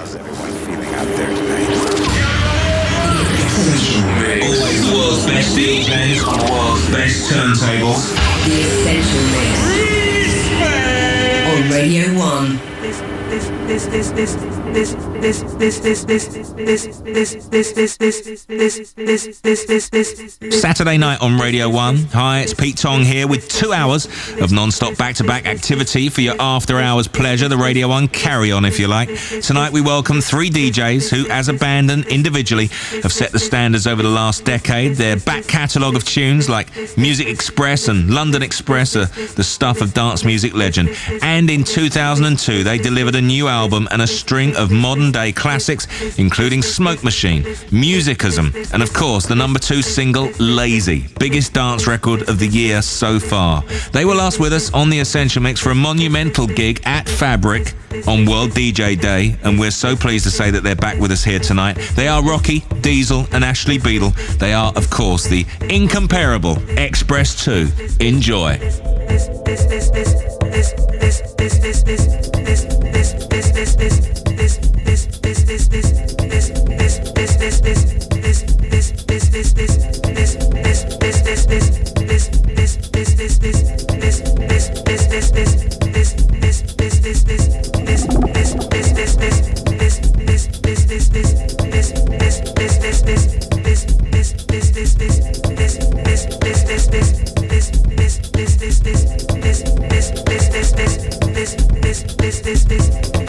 How's everyone feeling out there today? Always the world's best DJs on the world's best turntables. The Essential Mix. On Radio 1. Saturday night on Radio 1. Hi, it's Pete Tong here with two hours of non-stop back-to-back activity for your after-hours pleasure, the Radio 1 carry-on if you like. Tonight we welcome three DJs who, as a band and individually, have set the standards over the last decade. Their back catalogue of tunes like Muzik Xpress and London Xpress are the stuff of dance music legend. And in 2002 they delivered a new album and a string of modern-day classics, including Smoke Machine, Muzikizum, and of course the number two single, Lazy, biggest dance record of the year so far. They were last with us on the Essential Mix for a monumental gig at Fabric on World DJ Day, and we're so pleased to say that they're back with us here tonight. They are Rocky, Diesel, and Ashley Beedle. They are, of course, the incomparable X-Press 2. Enjoy. this this this, this, this.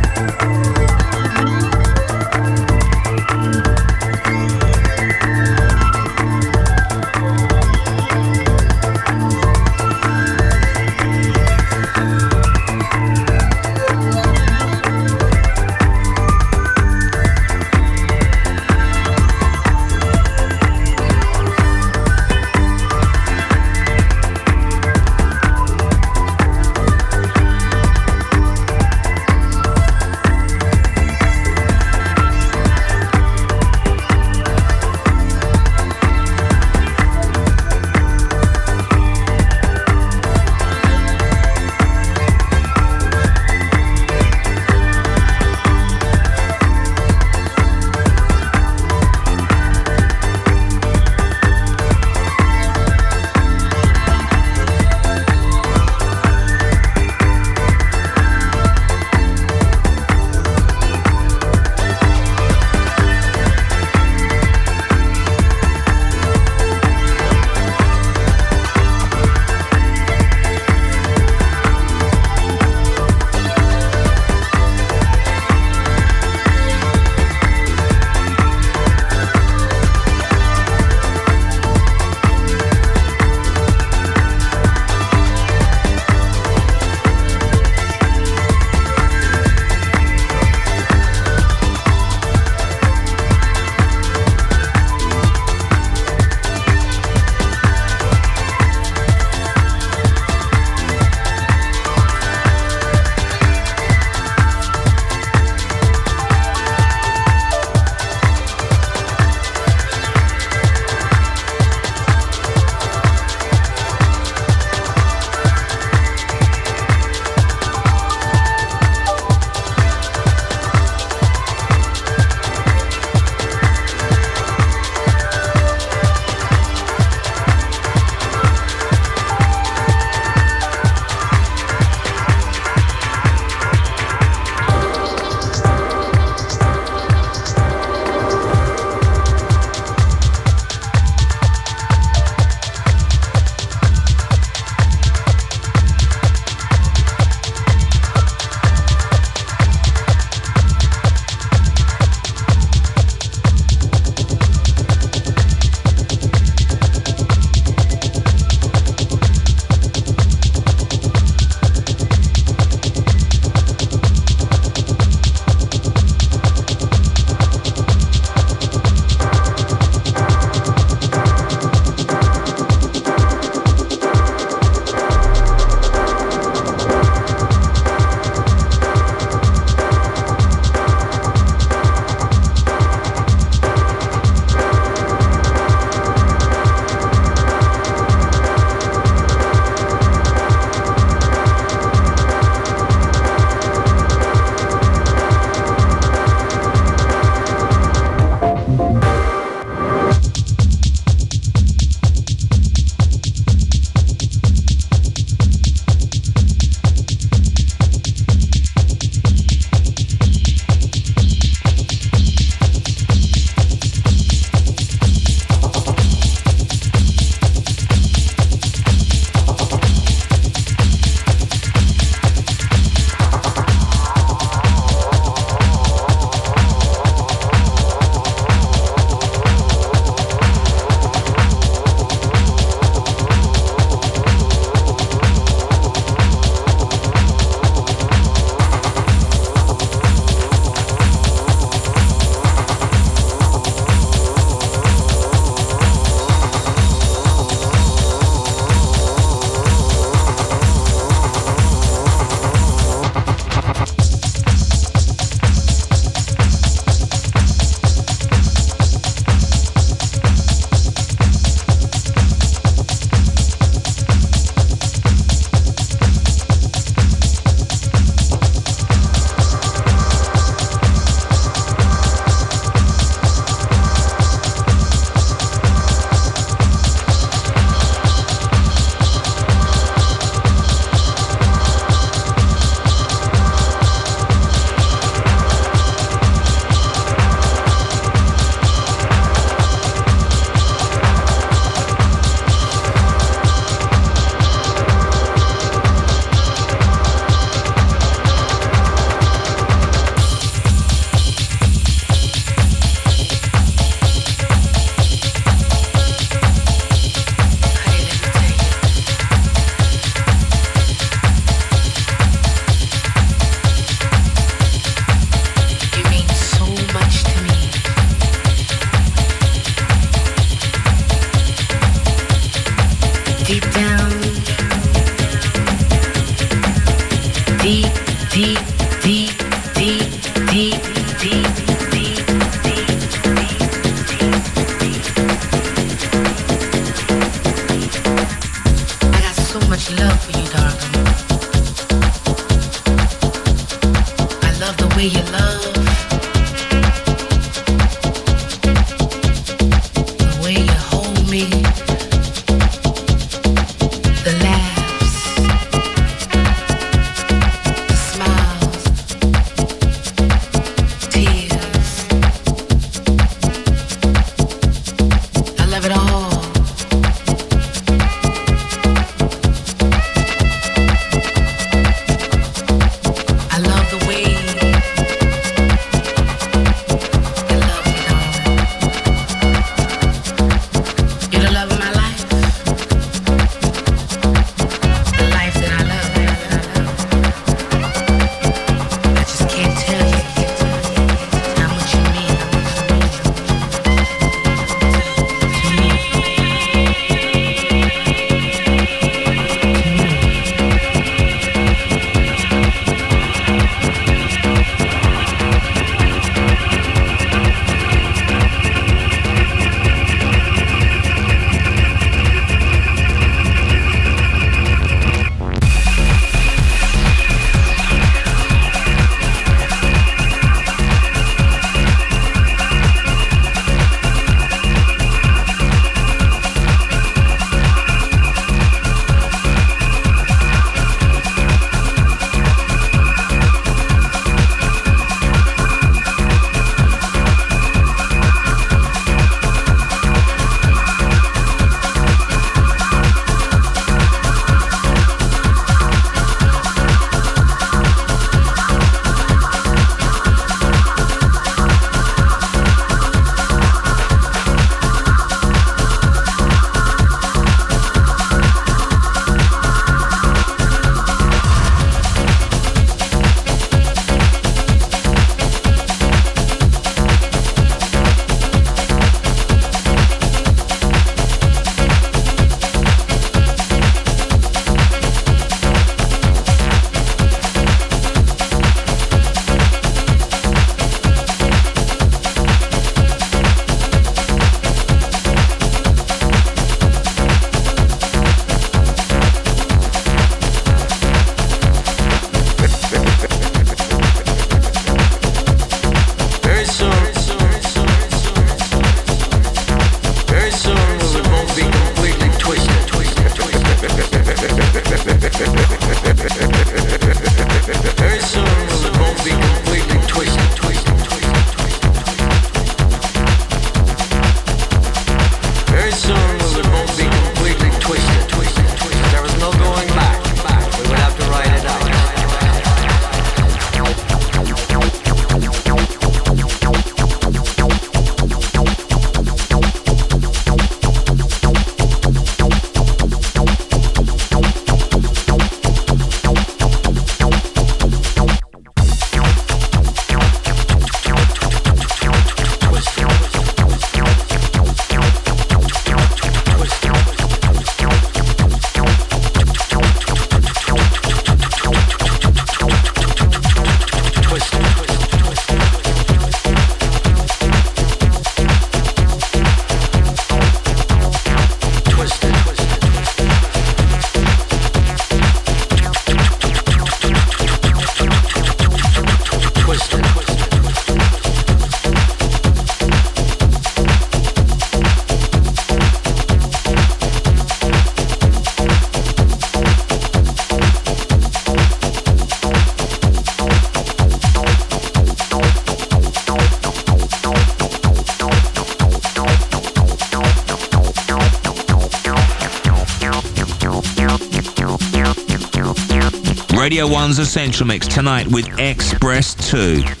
Radio 1's Essential Mix tonight with X-Press 2.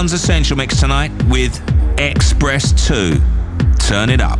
One's Essential Mix tonight with X-Press 2. Turn it up.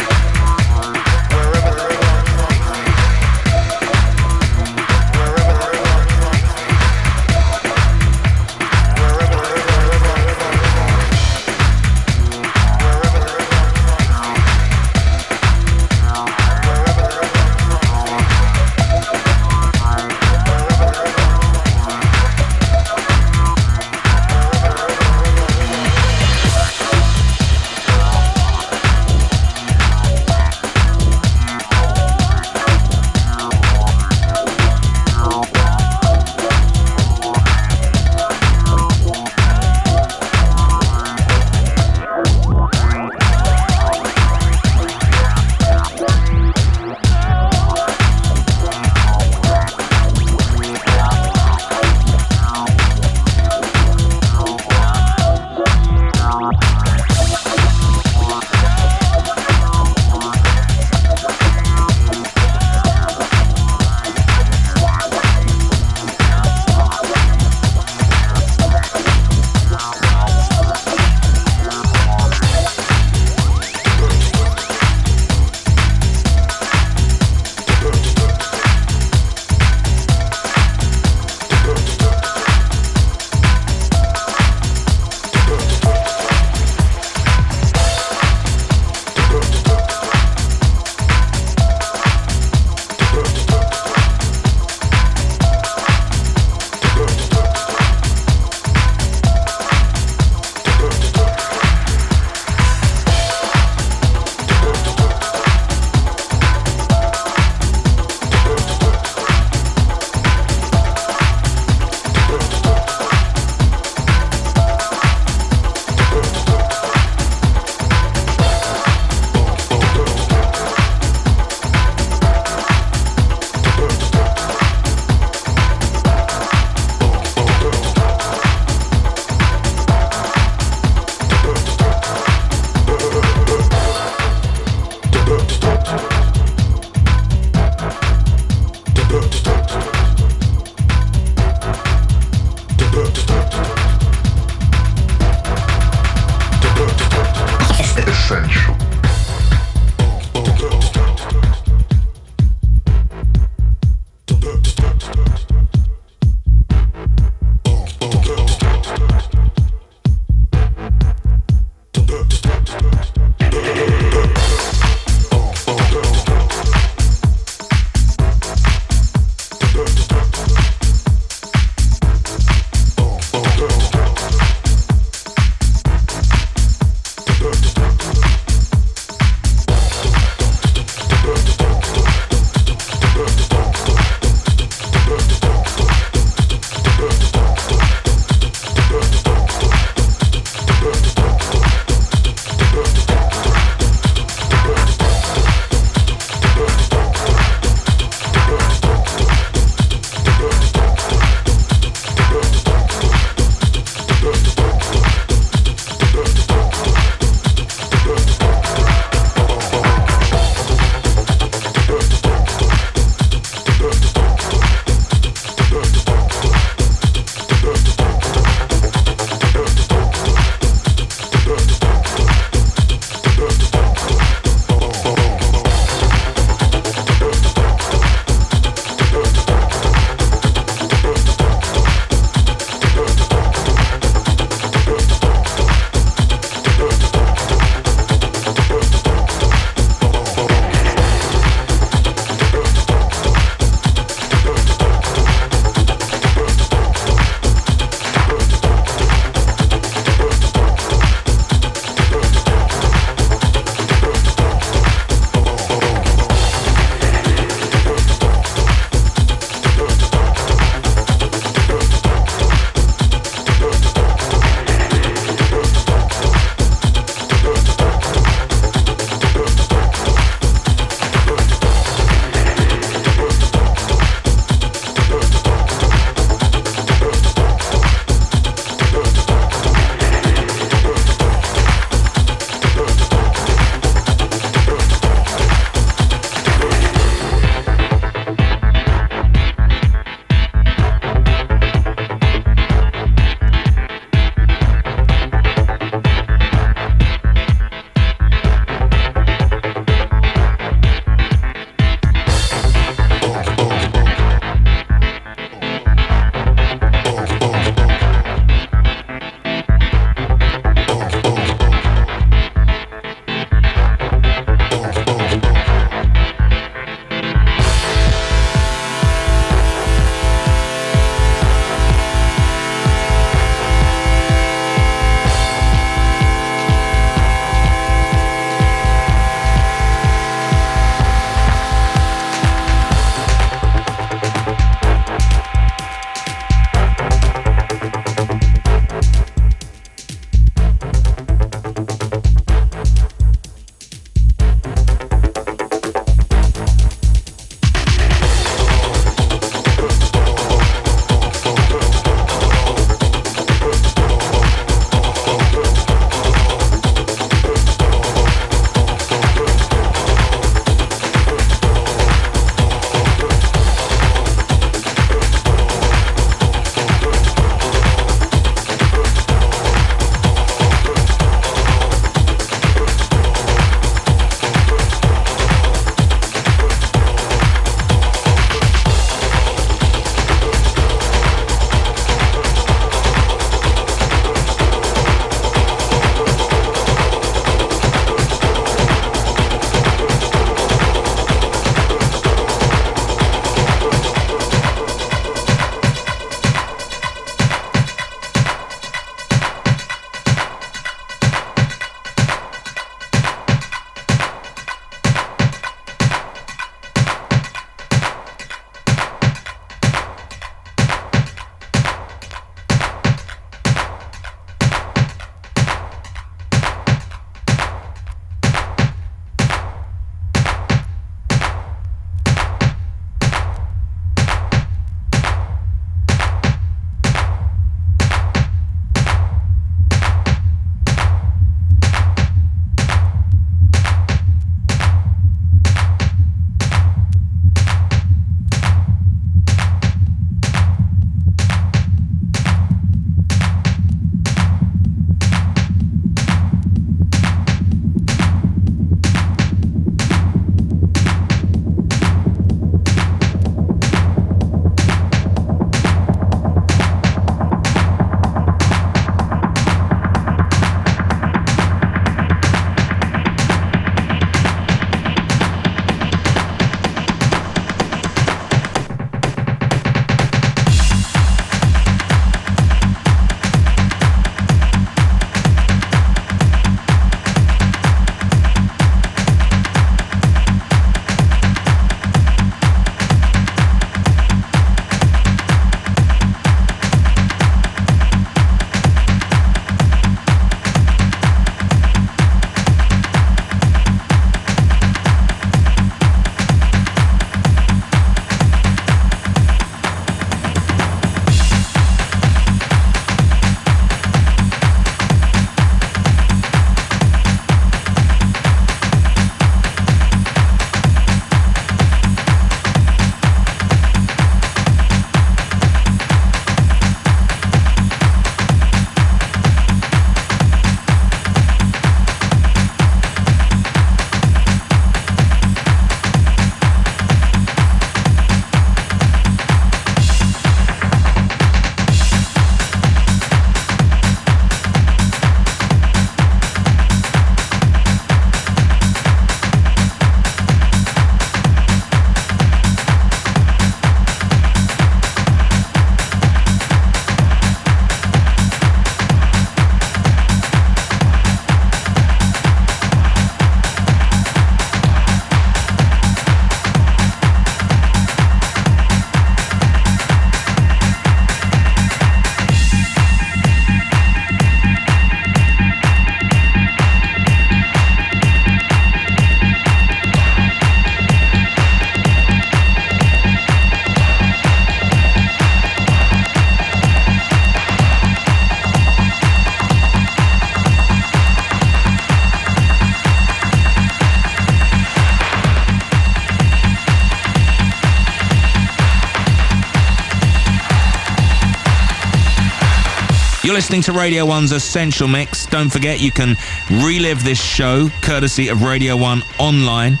Listening to Radio 1's Essential Mix. Don't forget you can relive this show courtesy of Radio 1 online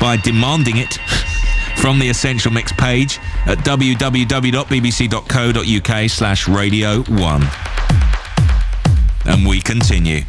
by demanding it from the Essential Mix page at www.bbc.co.uk slash Radio 1. And we continue.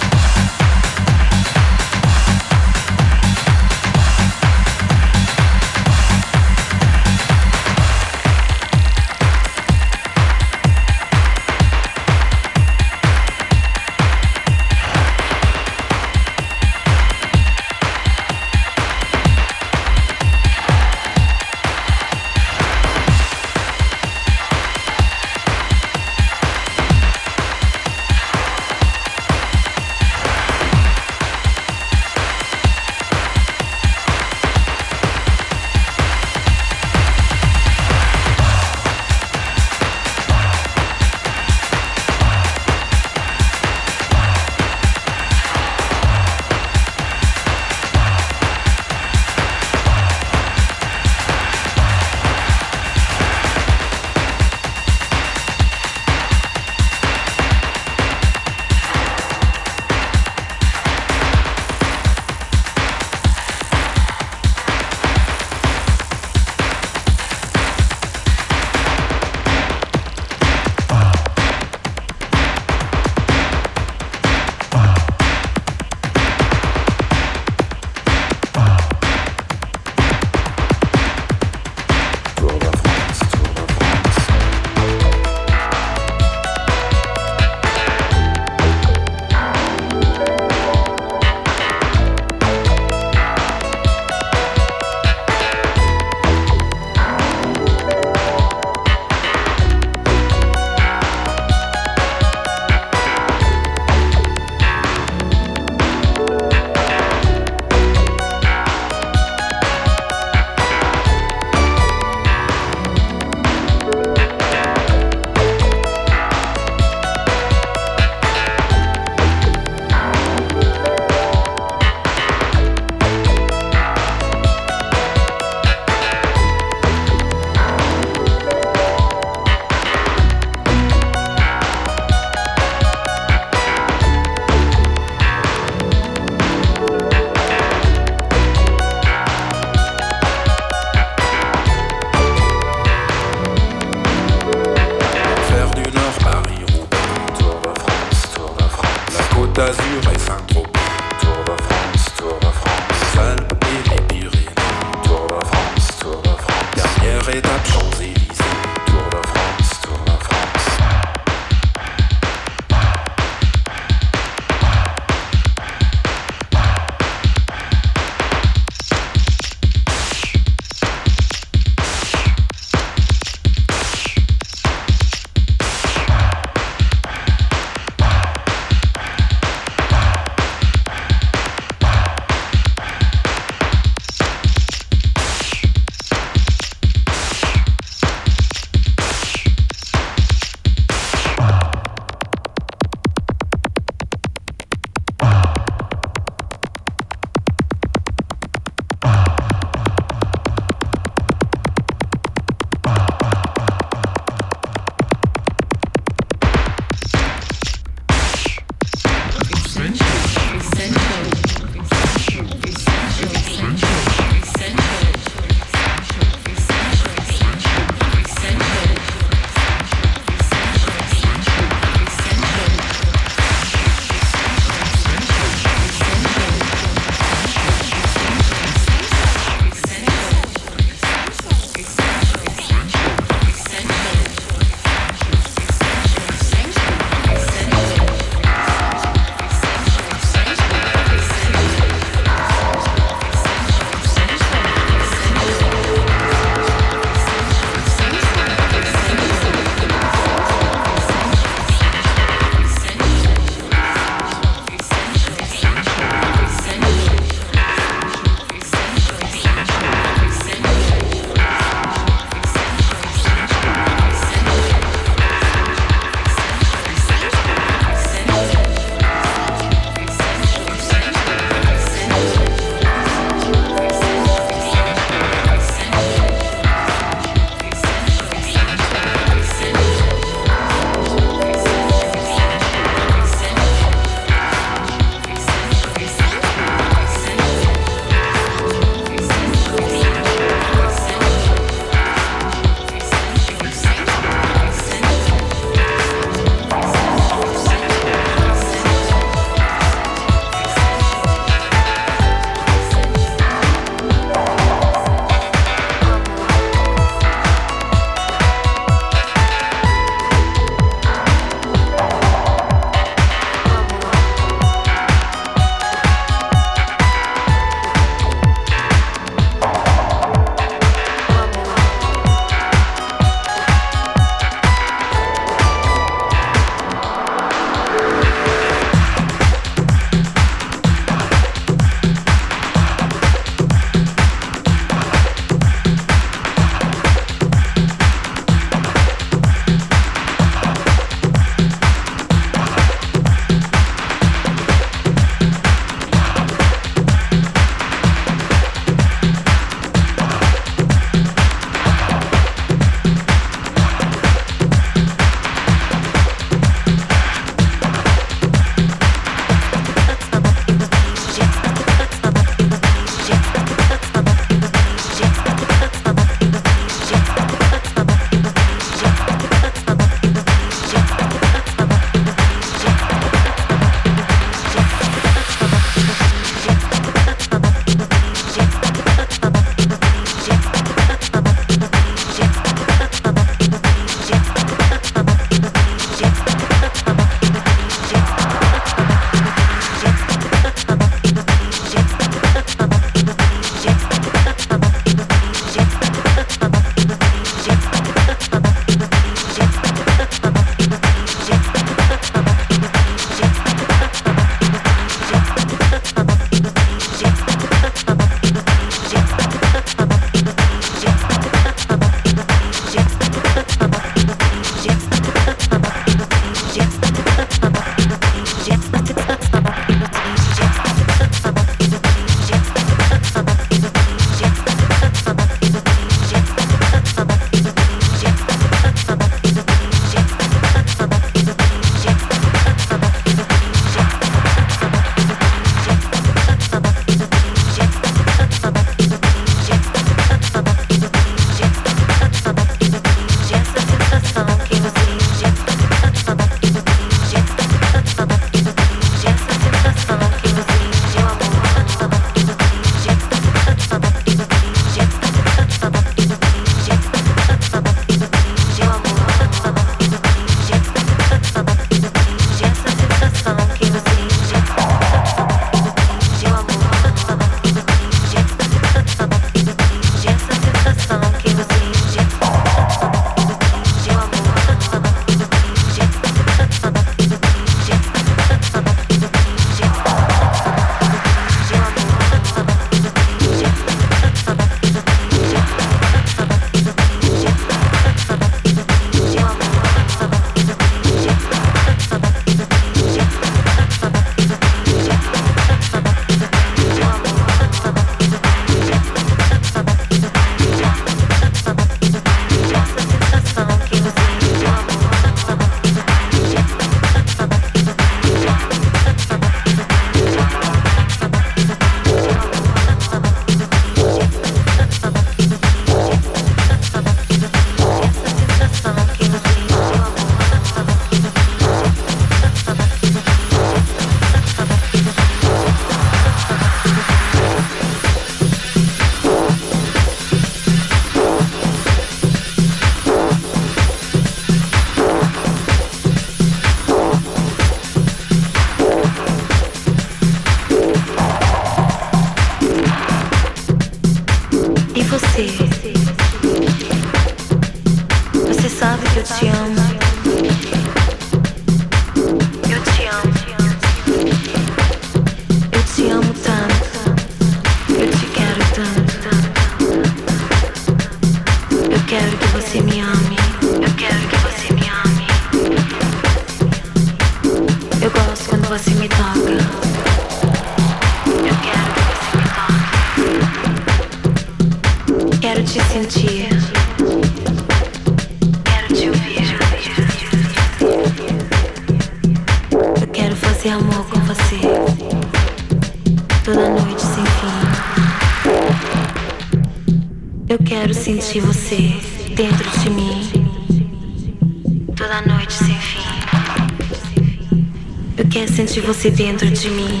Você dentro de mim.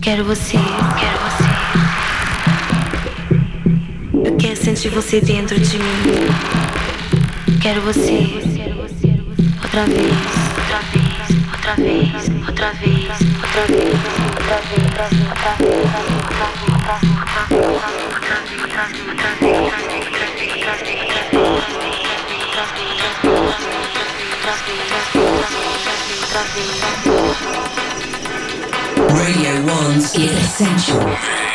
Quero você, quero você. Eu quero sentir você dentro de mim. Quero você. Outra vez, outra vez, outra vez, outra vez, outra vez, outra vez, outra vez, outra vez, outra vez. Radio 1's Essential. Radio 1's Essential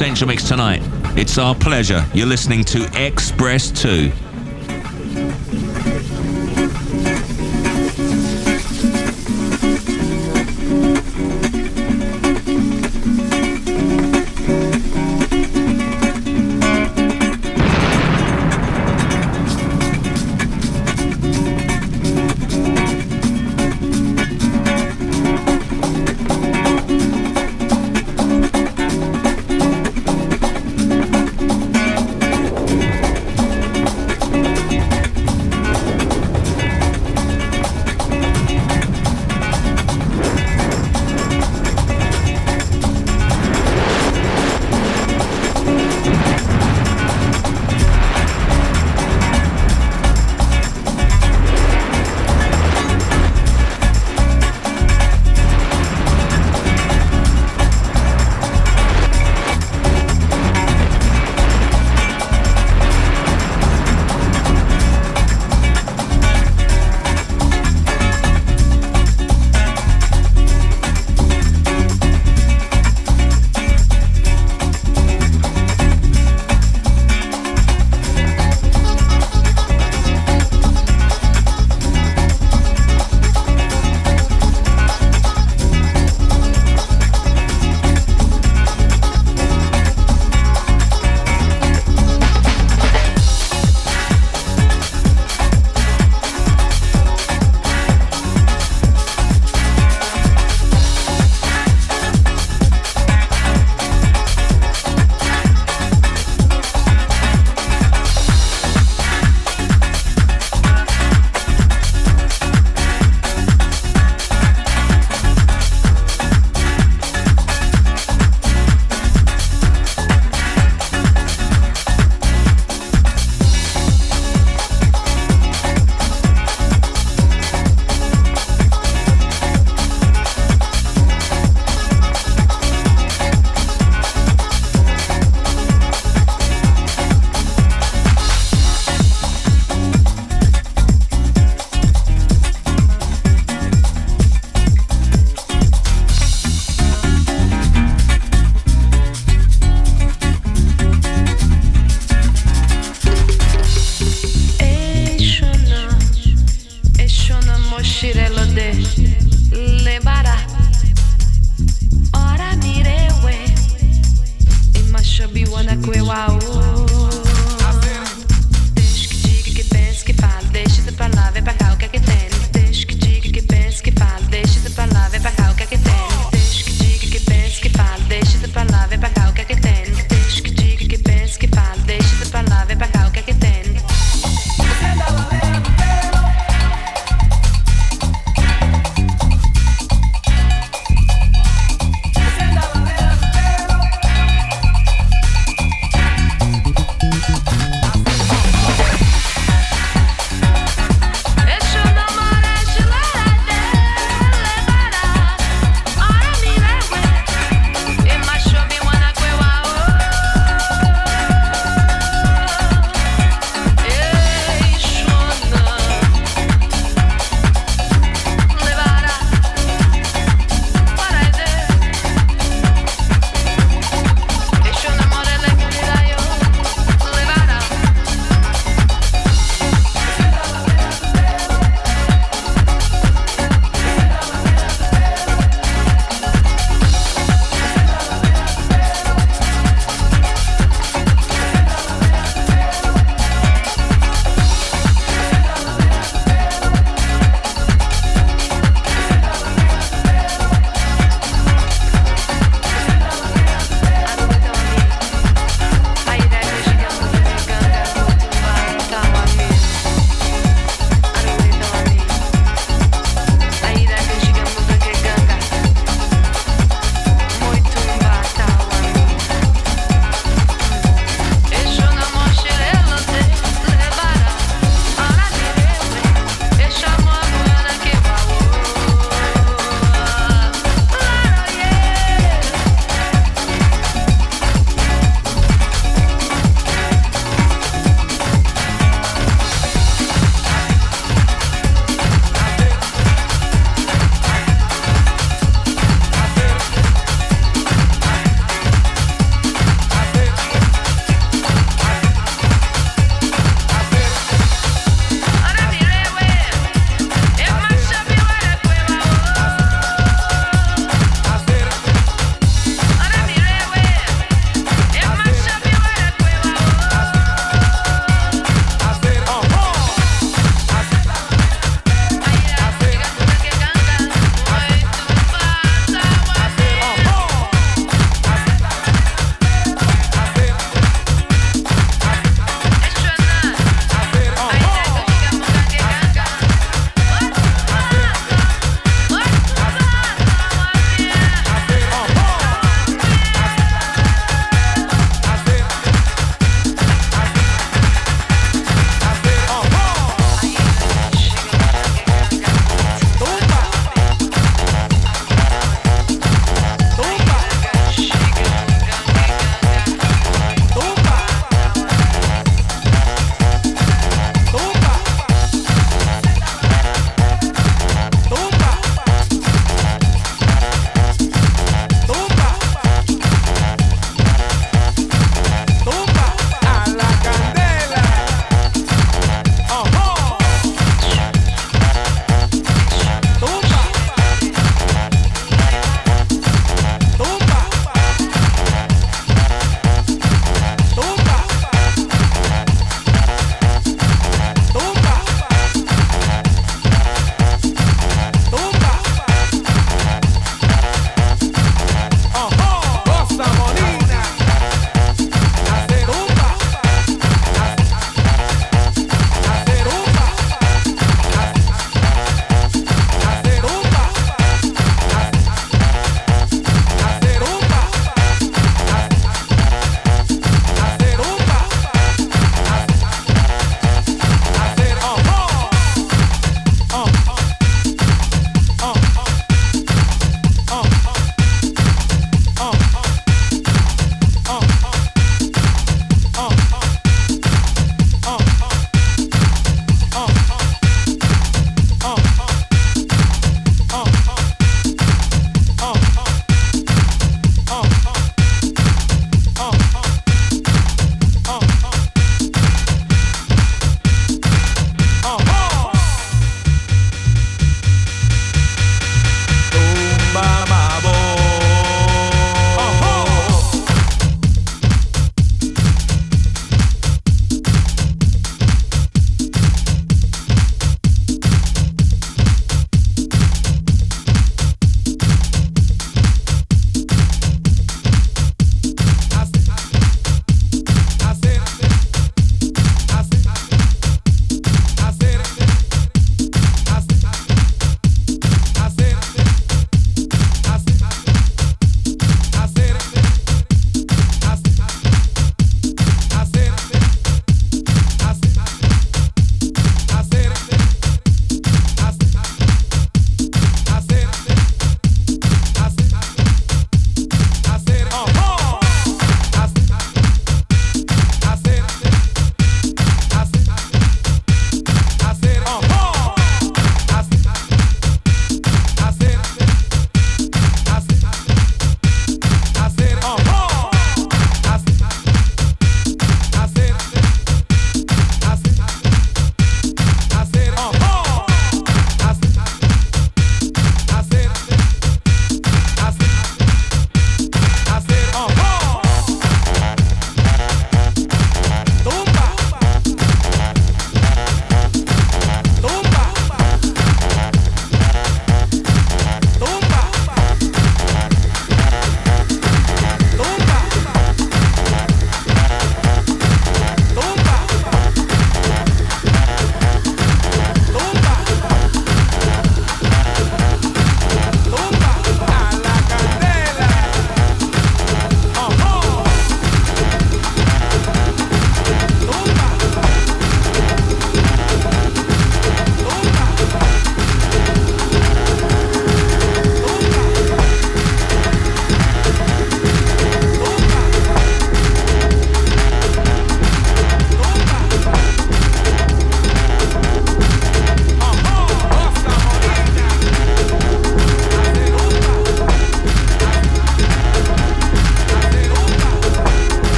Mix tonight. It's our pleasure. You're listening to X-Press 2.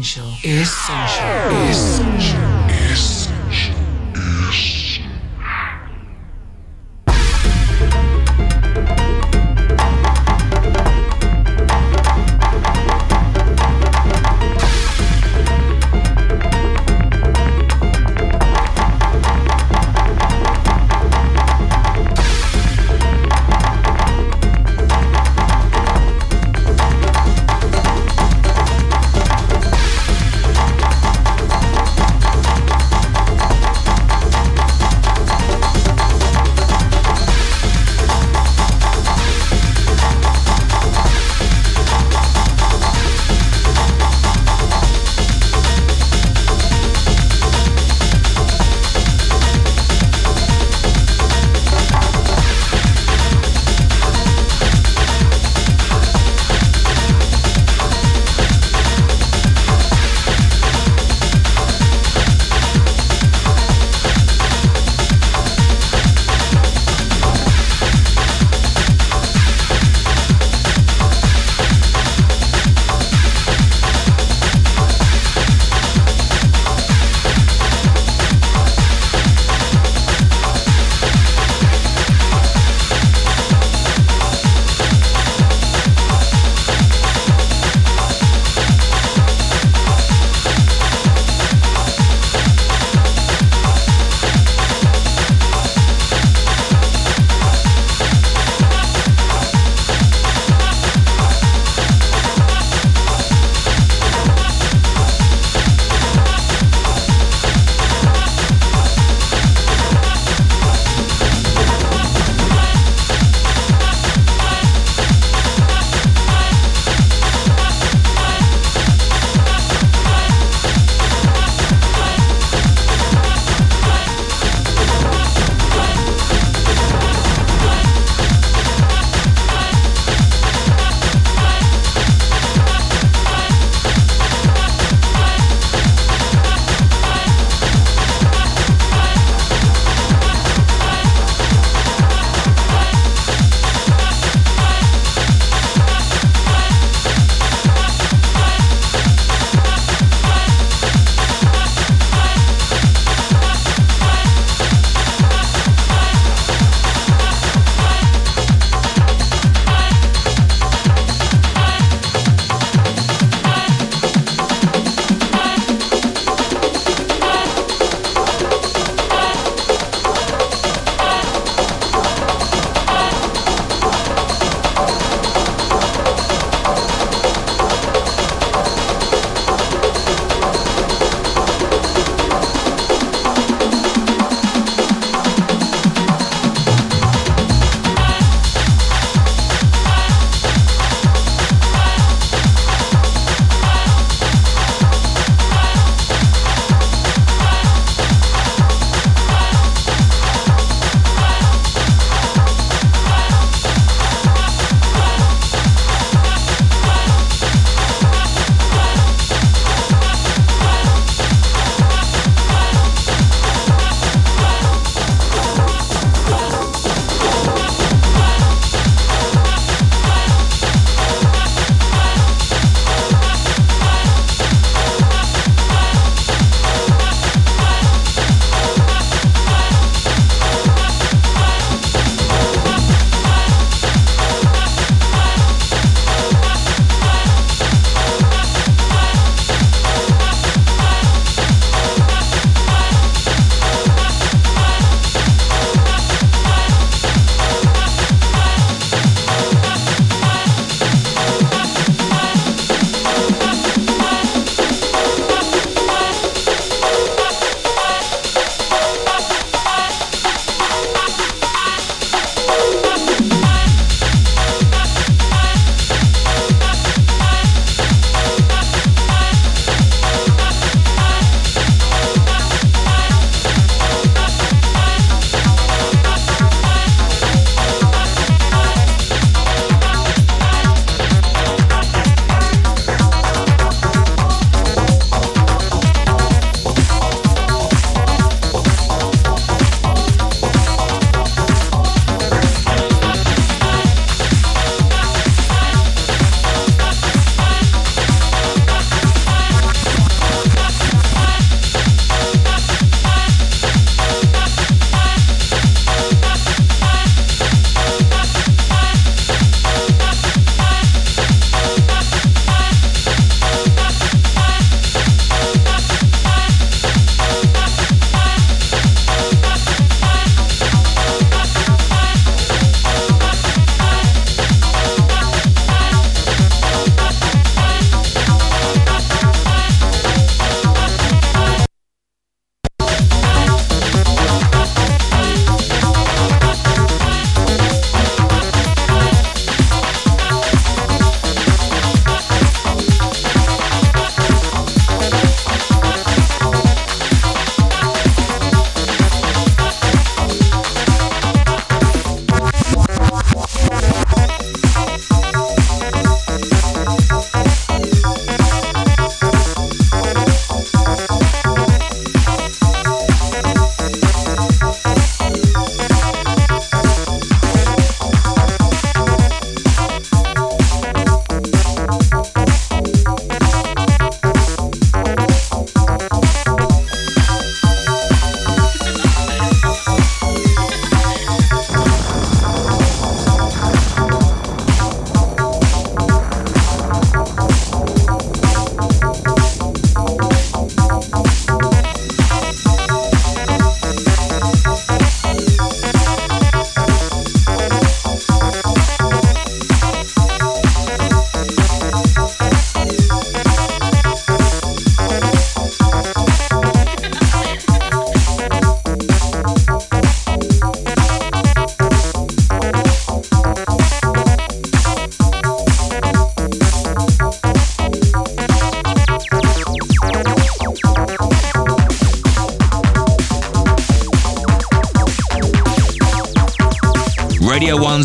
Essential.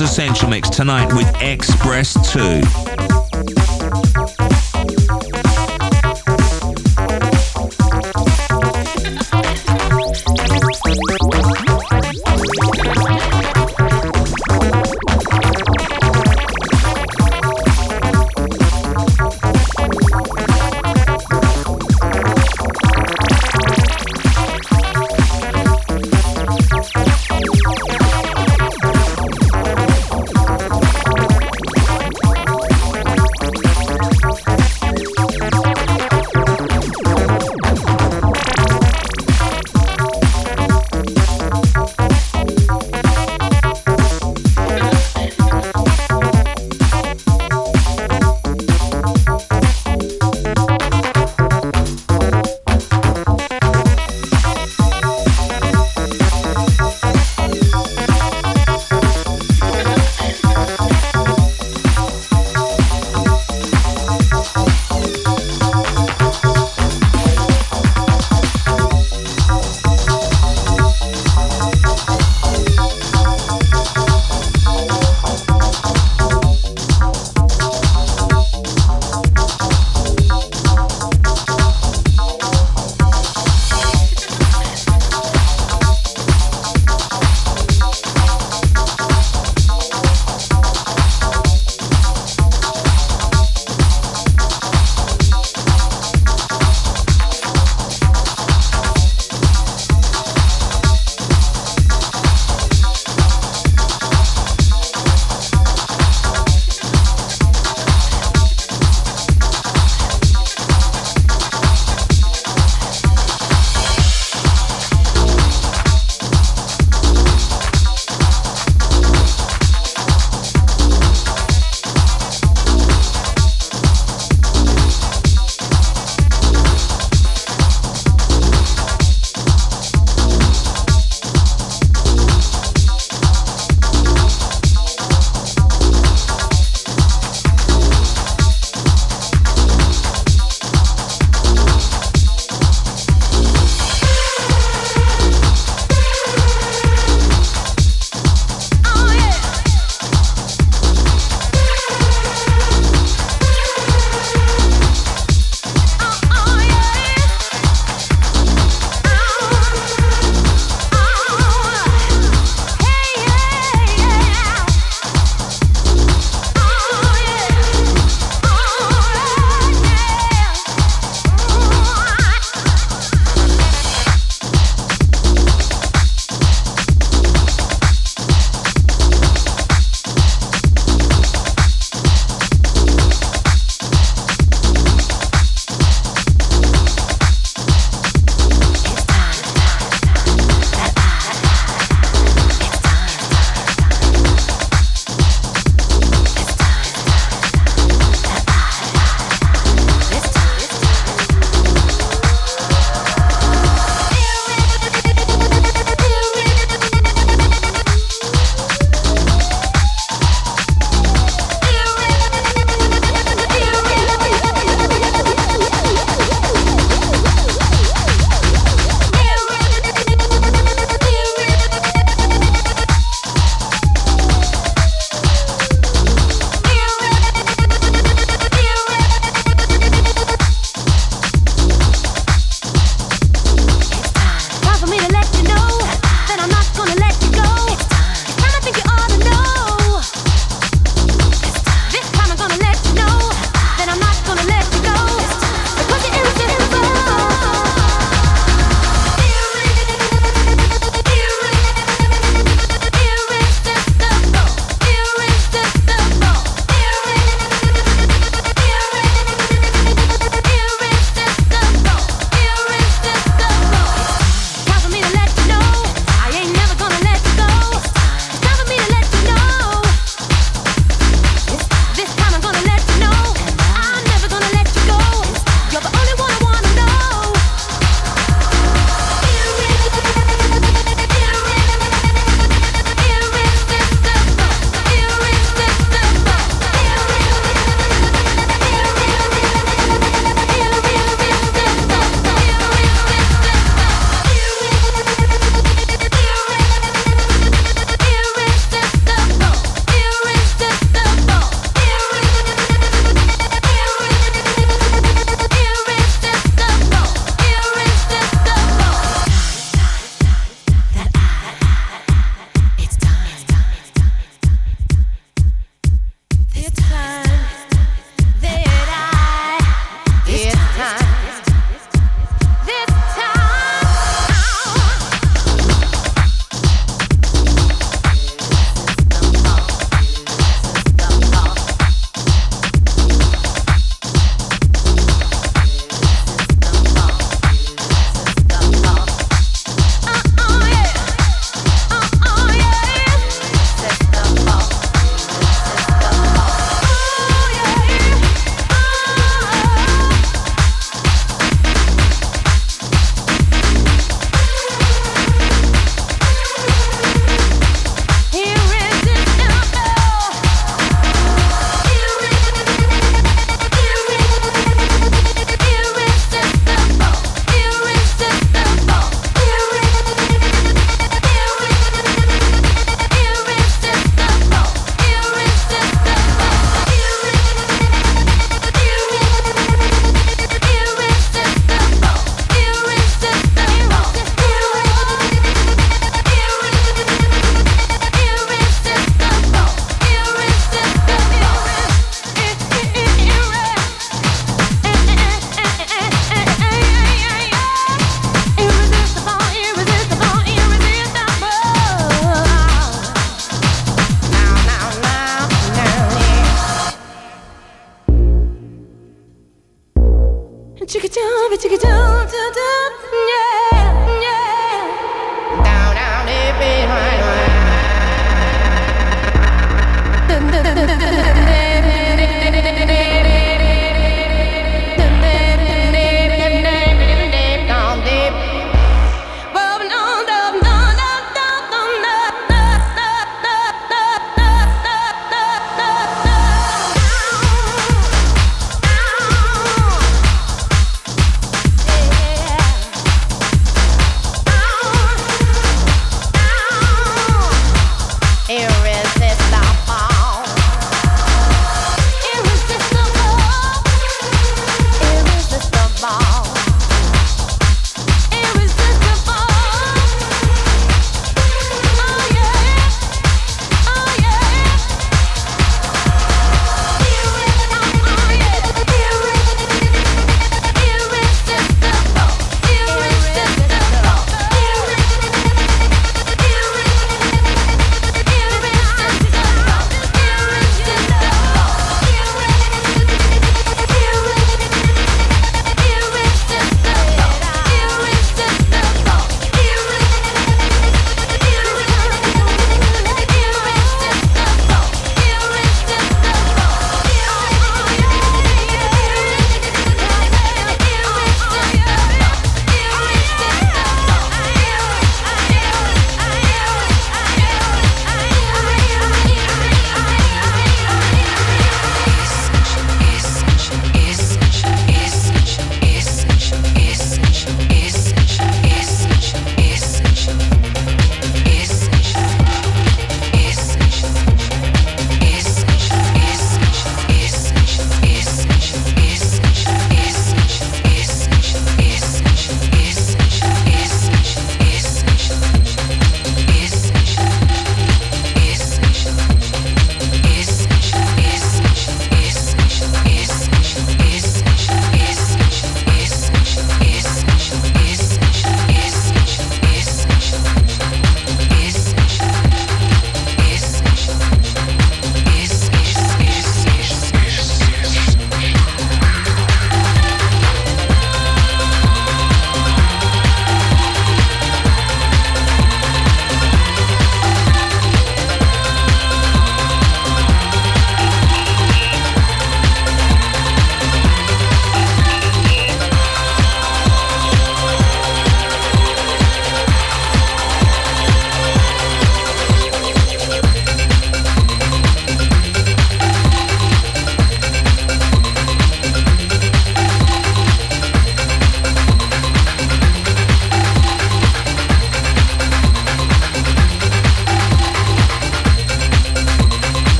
Essential Mix tonight with X-Press 2.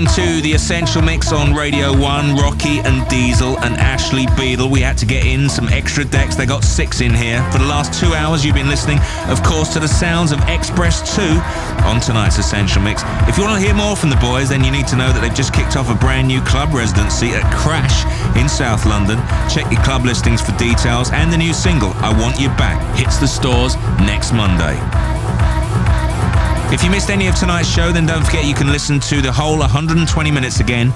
Listening to the Essential Mix on Radio 1. Rocky and Diesel and Ashley Beedle. We had to get in some extra decks. They got six in here. For the last two hours, you've been listening, of course, to the sounds of X-Press 2 on tonight's Essential Mix. If you want to hear more from the boys, then you need to know that they've just kicked off a brand new club residency at Crash in South London. Check your club listings for details and the new single, I Want You Back, hits the stores next Monday. If you missed any of tonight's show, then don't forget you can listen to the whole 120 minutes again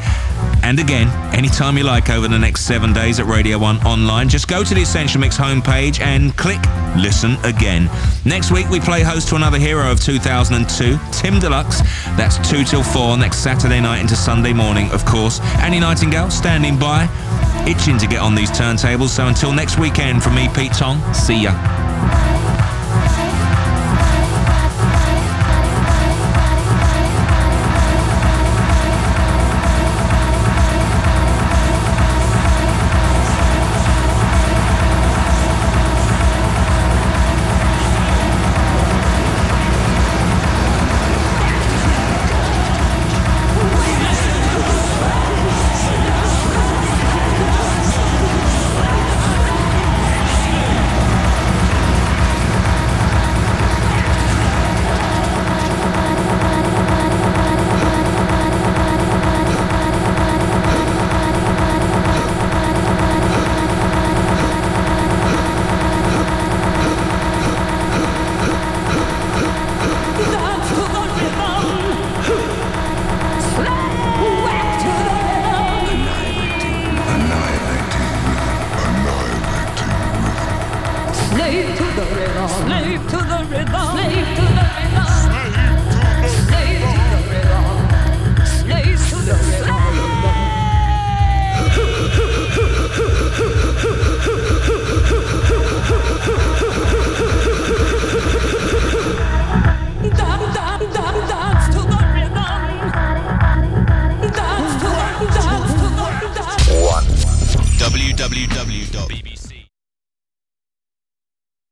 and again, anytime you like over the next seven days at Radio 1 online. Just go to the Essential Mix homepage and click Listen Again. Next week, we play host to another hero of 2002, Tim Deluxe. That's 2 till 4 next Saturday night into Sunday morning, of course. Annie Nightingale standing by, itching to get on these turntables. So until next weekend, from me, Pete Tong, see ya.